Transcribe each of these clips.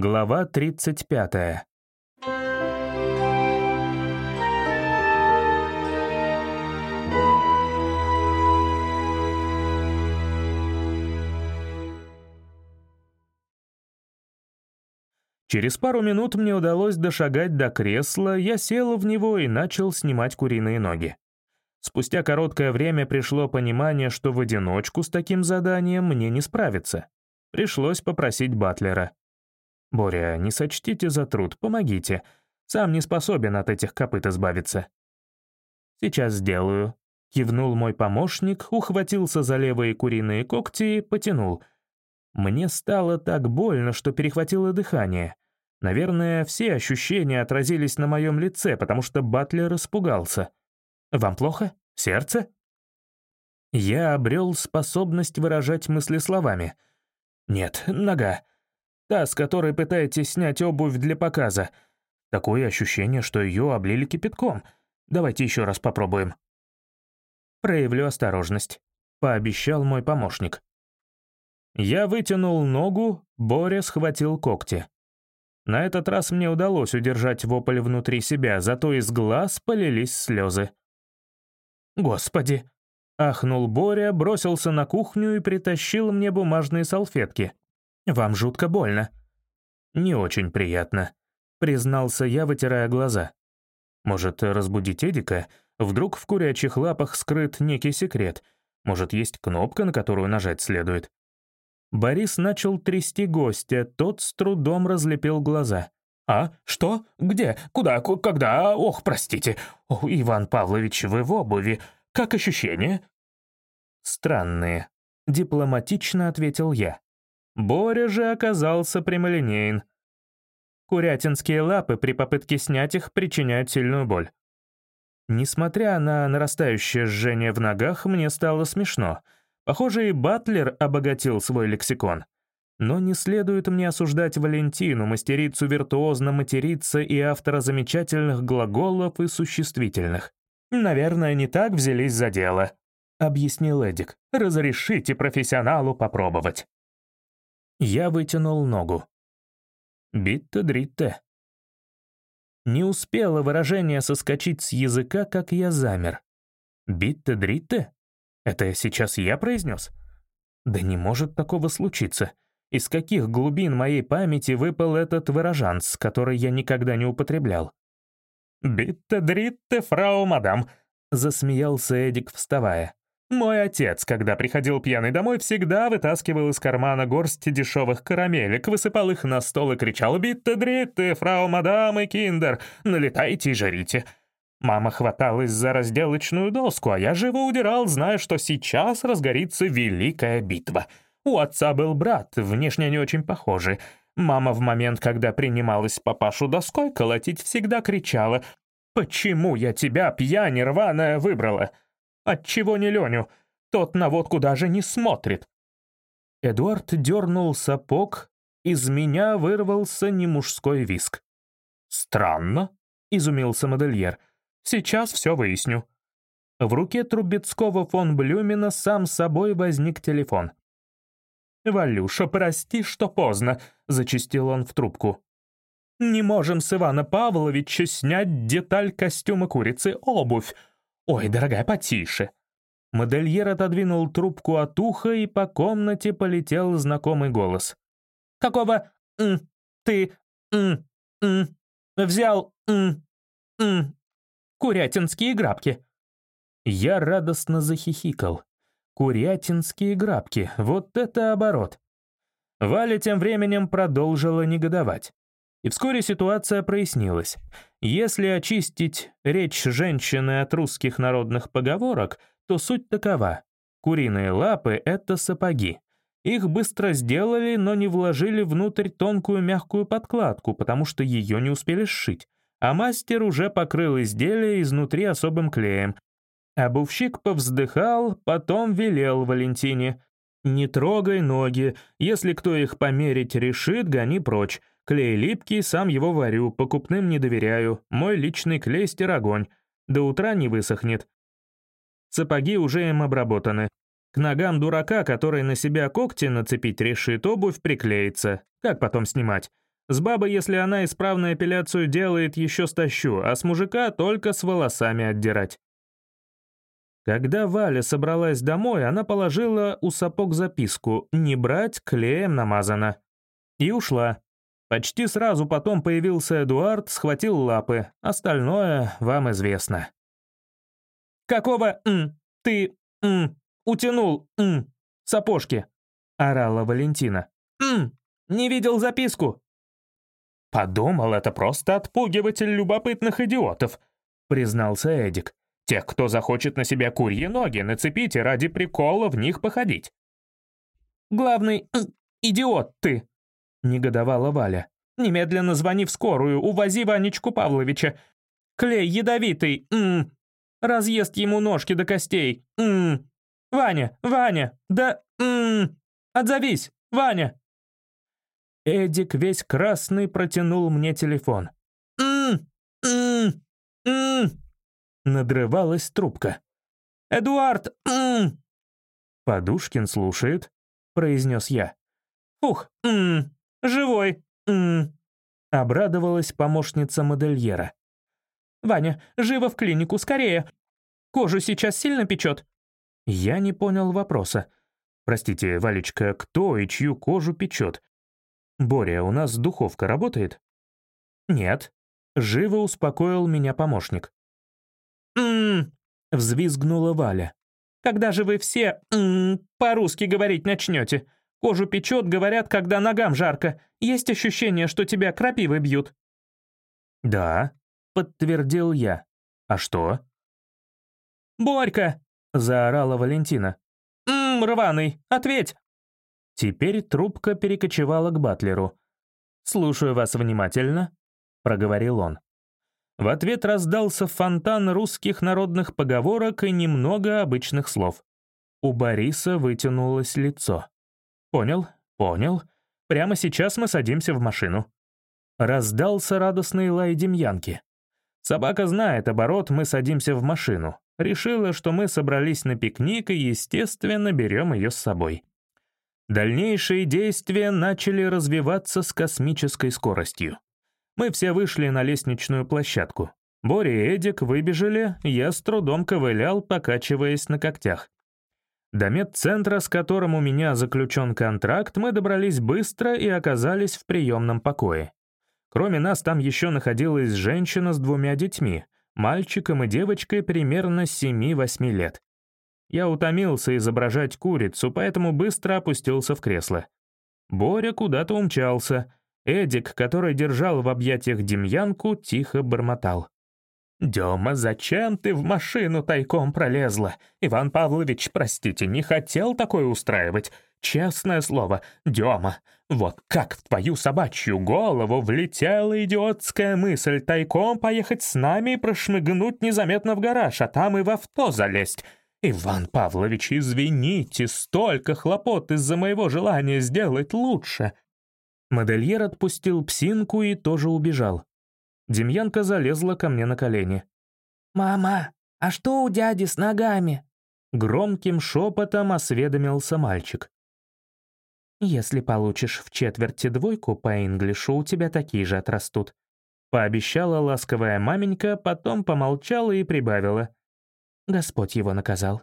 Глава 35. Через пару минут мне удалось дошагать до кресла, я сел в него и начал снимать куриные ноги. Спустя короткое время пришло понимание, что в одиночку с таким заданием мне не справиться. Пришлось попросить Батлера. «Боря, не сочтите за труд, помогите. Сам не способен от этих копыт избавиться». «Сейчас сделаю», — кивнул мой помощник, ухватился за левые куриные когти и потянул. Мне стало так больно, что перехватило дыхание. Наверное, все ощущения отразились на моем лице, потому что Батлер испугался. «Вам плохо? Сердце?» Я обрел способность выражать мысли словами. «Нет, нога. Та, с которой пытаетесь снять обувь для показа. Такое ощущение, что ее облили кипятком. Давайте еще раз попробуем». «Проявлю осторожность», — пообещал мой помощник. Я вытянул ногу, Боря схватил когти. На этот раз мне удалось удержать вопль внутри себя, зато из глаз полились слезы. «Господи!» — ахнул Боря, бросился на кухню и притащил мне бумажные салфетки. «Вам жутко больно». «Не очень приятно», — признался я, вытирая глаза. «Может, разбудить Эдика? Вдруг в курячих лапах скрыт некий секрет? Может, есть кнопка, на которую нажать следует?» Борис начал трясти гостя, тот с трудом разлепил глаза. «А? Что? Где? Куда? Когда? Ох, простите. О, Иван Павлович, вы в обуви. Как ощущения?» «Странные», — дипломатично ответил я. Боря же оказался прямолинеен. Курятинские лапы при попытке снять их причиняют сильную боль. Несмотря на нарастающее жжение в ногах, мне стало смешно — Похоже, и Батлер обогатил свой лексикон. Но не следует мне осуждать Валентину, мастерицу виртуозно материться и автора замечательных глаголов и существительных. «Наверное, не так взялись за дело», — объяснил Эдик. «Разрешите профессионалу попробовать». Я вытянул ногу. «Битта-дритта». Не успело выражение соскочить с языка, как я замер. «Битта-дритта»? Это сейчас я произнес? Да не может такого случиться. Из каких глубин моей памяти выпал этот выражанс, который я никогда не употреблял? «Bitte-dritte, Frau Madam», — засмеялся Эдик, вставая. «Мой отец, когда приходил пьяный домой, всегда вытаскивал из кармана горсть дешевых карамелек, высыпал их на стол и кричал «Bitte-dritte, Frau Madam и киндер, налетайте и жарите». Мама хваталась за разделочную доску, а я живо удирал, зная, что сейчас разгорится великая битва. У отца был брат, внешне не очень похожий. Мама в момент, когда принималась папашу доской колотить, всегда кричала «Почему я тебя, пьянь рваная, выбрала? Отчего не Леню? Тот на водку даже не смотрит». Эдуард дернул сапог, из меня вырвался немужской виск. «Странно», — изумился модельер. Сейчас все выясню». В руке Трубецкого фон Блюмена сам собой возник телефон. «Валюша, прости, что поздно», — зачистил он в трубку. «Не можем с Ивана Павловича снять деталь костюма курицы, обувь. Ой, дорогая, потише». Модельер отодвинул трубку от уха, и по комнате полетел знакомый голос. «Какого м, ты м, м, взял м, м, Курятинские грабки!» Я радостно захихикал. Курятинские грабки, вот это оборот. Валя тем временем продолжила негодовать. И вскоре ситуация прояснилась. Если очистить речь женщины от русских народных поговорок, то суть такова. Куриные лапы — это сапоги. Их быстро сделали, но не вложили внутрь тонкую мягкую подкладку, потому что ее не успели сшить а мастер уже покрыл изделие изнутри особым клеем. Обувщик повздыхал, потом велел Валентине. «Не трогай ноги, если кто их померить решит, гони прочь. Клей липкий, сам его варю, покупным не доверяю, мой личный клейстер огонь. До утра не высохнет». Сапоги уже им обработаны. К ногам дурака, который на себя когти нацепить решит, обувь приклеится. Как потом снимать? С бабы, если она исправную эпиляцию делает, еще стащу, а с мужика только с волосами отдирать. Когда Валя собралась домой, она положила у сапог записку «Не брать, клеем намазано». И ушла. Почти сразу потом появился Эдуард, схватил лапы. Остальное вам известно. «Какого м, ты м, утянул м, сапожки?» — орала Валентина. «М, не видел записку». «Подумал, это просто отпугиватель любопытных идиотов», — признался Эдик. «Тех, кто захочет на себя курьи ноги нацепить и ради прикола в них походить». «Главный идиот ты», — негодовала Валя. «Немедленно звони в скорую, увози Ванечку Павловича. Клей ядовитый, м, -м. разъест ему ножки до костей, м, -м. Ваня, Ваня, да, м, -м. отзовись, Ваня». Эдик весь красный протянул мне телефон. «М, м, м, надрывалась трубка. «Эдуард, м, «Подушкин слушает», — произнес я. «Ух, м, живой, м, обрадовалась помощница модельера. «Ваня, живо в клинику, скорее! Кожу сейчас сильно печет?» Я не понял вопроса. «Простите, Валечка, кто и чью кожу печет? «Боря, у нас духовка работает?» «Нет», — живо успокоил меня помощник. «М-м-м», взвизгнула Валя. «Когда же вы все м-м, по-русски говорить начнете? Кожу печет, говорят, когда ногам жарко. Есть ощущение, что тебя крапивы бьют». «Да», — подтвердил я. «А что?» «Борька!» — заорала Валентина. «Ммм, рваный, ответь!» Теперь трубка перекочевала к Батлеру. «Слушаю вас внимательно», — проговорил он. В ответ раздался фонтан русских народных поговорок и немного обычных слов. У Бориса вытянулось лицо. «Понял, понял. Прямо сейчас мы садимся в машину». Раздался радостный лай Демьянки. Собака знает оборот «мы садимся в машину». Решила, что мы собрались на пикник и, естественно, берем ее с собой. Дальнейшие действия начали развиваться с космической скоростью. Мы все вышли на лестничную площадку. Боря и Эдик выбежали, я с трудом ковылял, покачиваясь на когтях. До медцентра, с которым у меня заключен контракт, мы добрались быстро и оказались в приемном покое. Кроме нас там еще находилась женщина с двумя детьми, мальчиком и девочкой примерно 7-8 лет. Я утомился изображать курицу, поэтому быстро опустился в кресло. Боря куда-то умчался. Эдик, который держал в объятиях Демьянку, тихо бормотал. «Дема, зачем ты в машину тайком пролезла? Иван Павлович, простите, не хотел такое устраивать. Честное слово, Дема, вот как в твою собачью голову влетела идиотская мысль тайком поехать с нами и прошмыгнуть незаметно в гараж, а там и в авто залезть. «Иван Павлович, извините, столько хлопот из-за моего желания сделать лучше!» Модельер отпустил псинку и тоже убежал. Демьянка залезла ко мне на колени. «Мама, а что у дяди с ногами?» Громким шепотом осведомился мальчик. «Если получишь в четверти двойку по инглишу, у тебя такие же отрастут», пообещала ласковая маменька, потом помолчала и прибавила. Господь его наказал.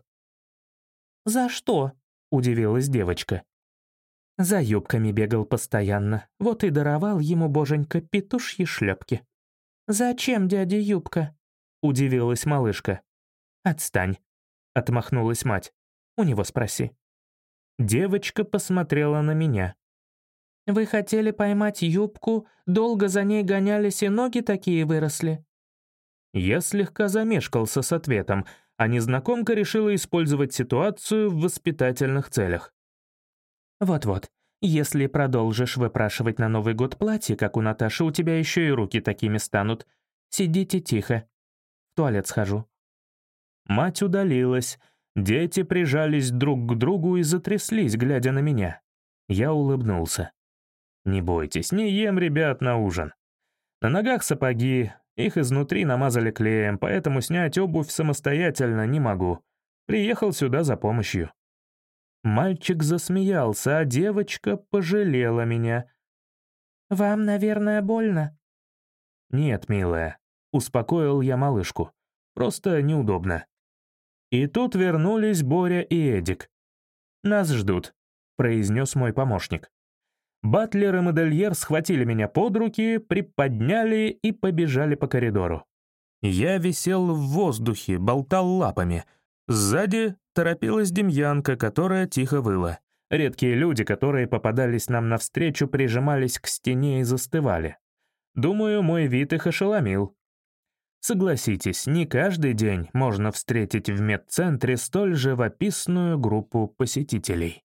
«За что?» — удивилась девочка. За юбками бегал постоянно, вот и даровал ему боженька петушьи шлепки. «Зачем дяде юбка?» — удивилась малышка. «Отстань», — отмахнулась мать. «У него спроси». Девочка посмотрела на меня. «Вы хотели поймать юбку, долго за ней гонялись и ноги такие выросли?» Я слегка замешкался с ответом, а незнакомка решила использовать ситуацию в воспитательных целях. «Вот-вот, если продолжишь выпрашивать на Новый год платье, как у Наташи, у тебя еще и руки такими станут. Сидите тихо. В туалет схожу». Мать удалилась, дети прижались друг к другу и затряслись, глядя на меня. Я улыбнулся. «Не бойтесь, не ем ребят на ужин. На ногах сапоги, их изнутри намазали клеем, поэтому снять обувь самостоятельно не могу. Приехал сюда за помощью. Мальчик засмеялся, а девочка пожалела меня. «Вам, наверное, больно?» «Нет, милая», — успокоил я малышку. «Просто неудобно». И тут вернулись Боря и Эдик. «Нас ждут», — произнес мой помощник. Батлер и модельер схватили меня под руки, приподняли и побежали по коридору. Я висел в воздухе, болтал лапами. Сзади торопилась Демьянка, которая тихо выла. Редкие люди, которые попадались нам навстречу, прижимались к стене и застывали. Думаю, мой вид их ошеломил. Согласитесь, не каждый день можно встретить в медцентре столь живописную группу посетителей.